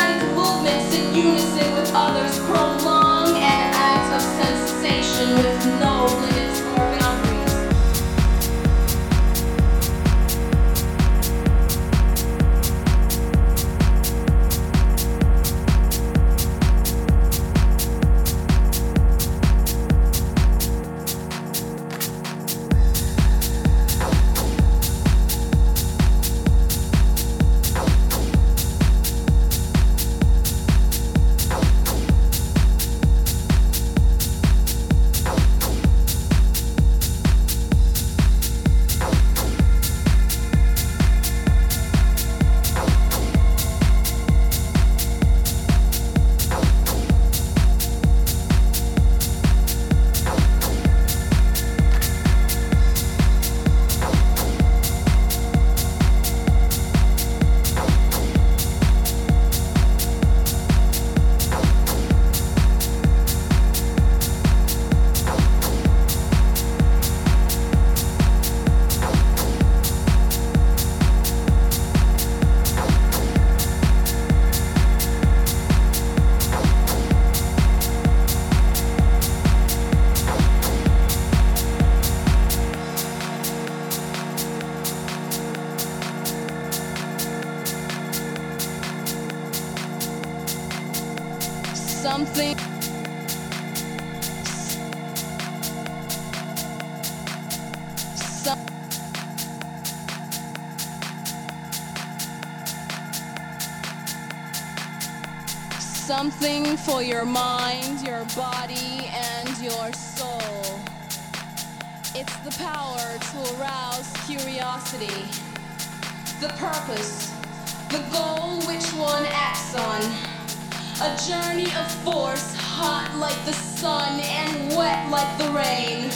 Rhythmic movements in unison with others prolong an act of sensation with no for your mind, your body, and your soul. It's the power to arouse curiosity, the purpose, the goal which one acts on. A journey of force, hot like the sun and wet like the rain.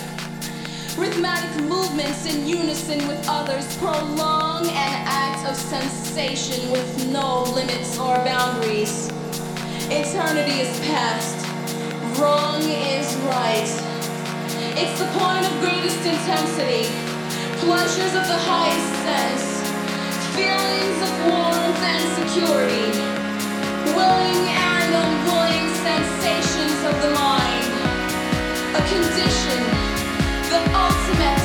Rhythmic movements in unison with others prolong an act of sensation with no limits or boundaries. Eternity is past, wrong is right. It's the point of greatest intensity, pleasures of the highest sense, feelings of warmth and security, willing and unwilling sensations of the mind, a condition, the ultimate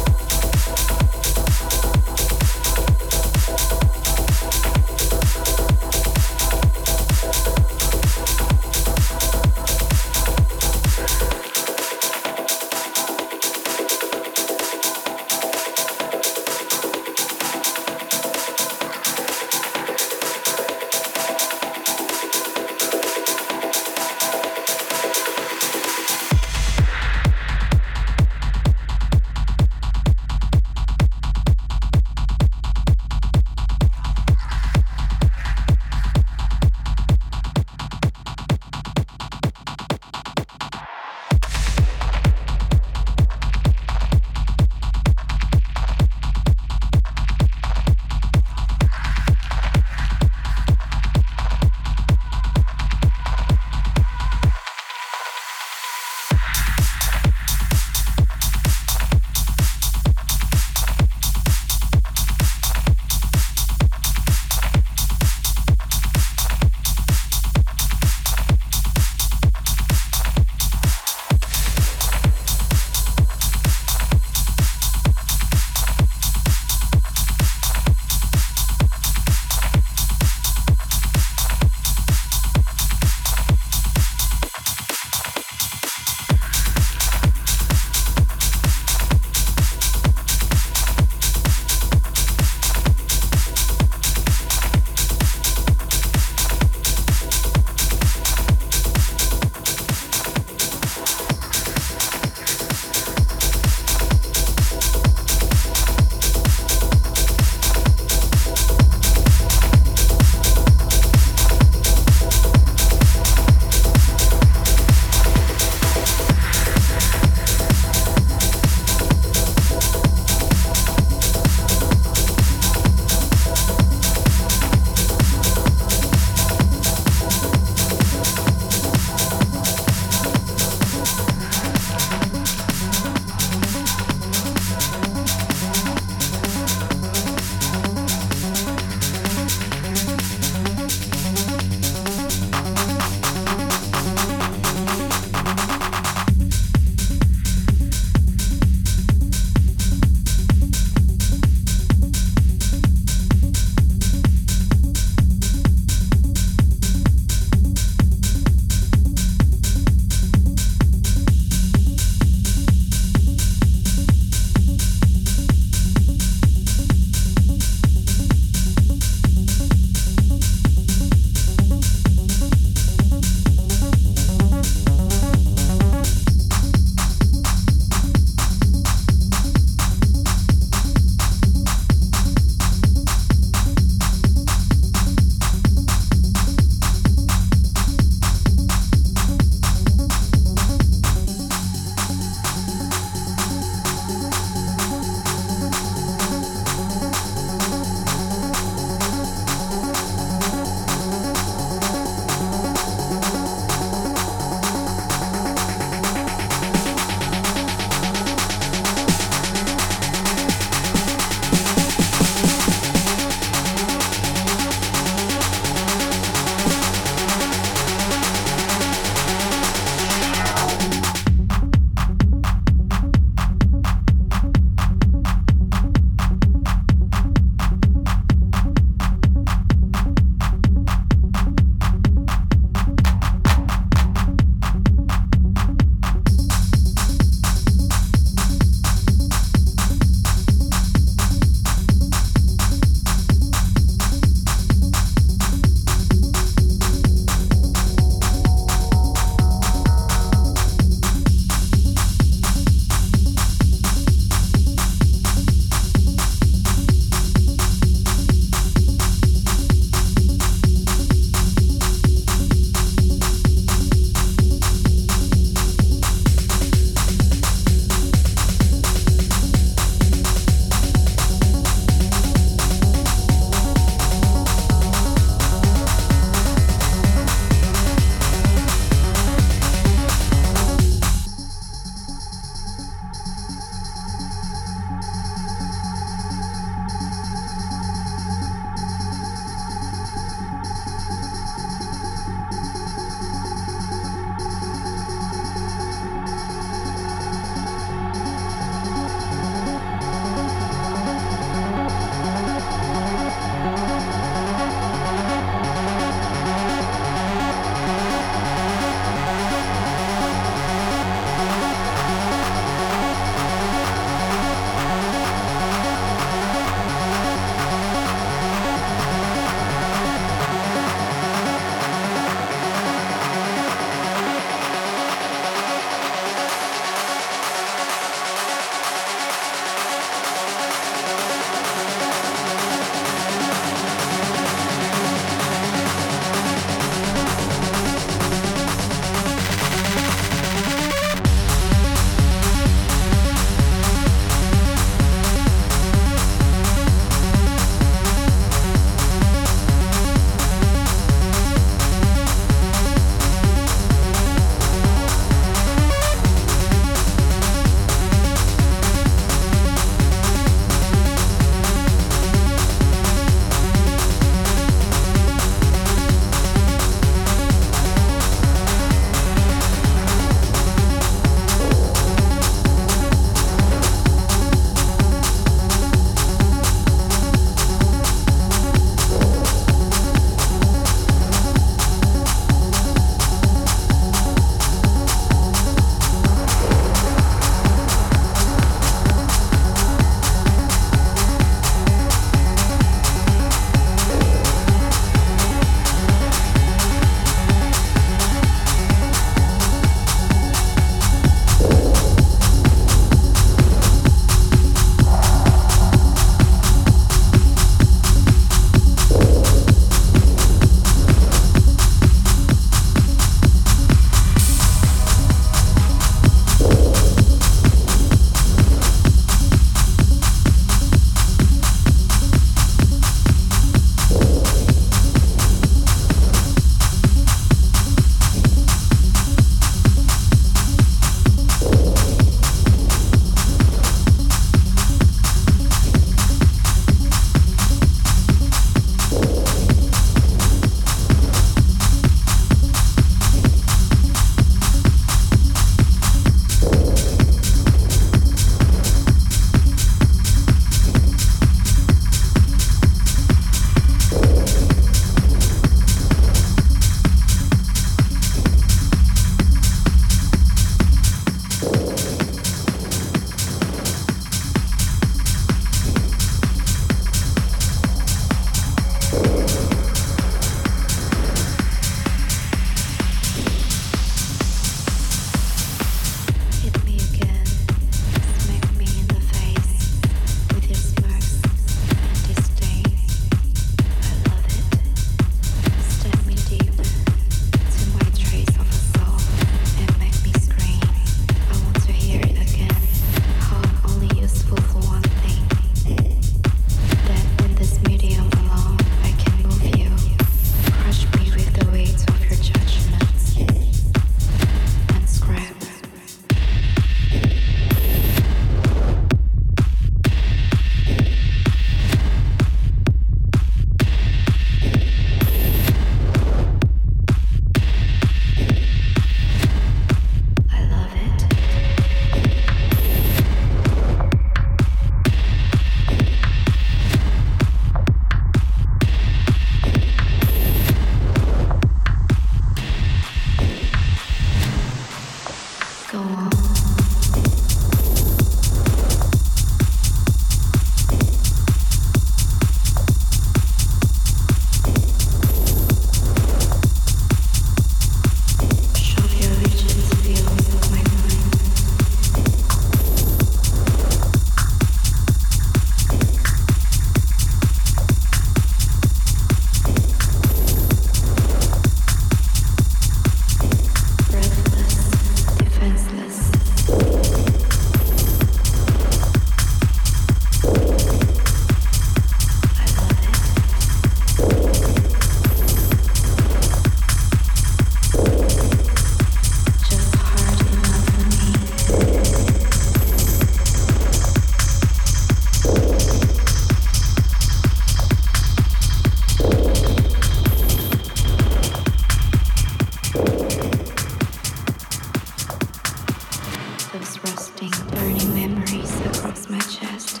Those rusting, burning memories across my chest.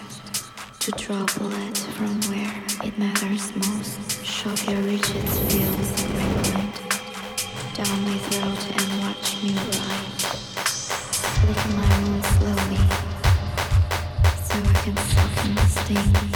To draw blood from where it matters most, shove your rigid feels in my mind, down my throat and watch me ride. Lick my wound slowly, so I can soften the sting.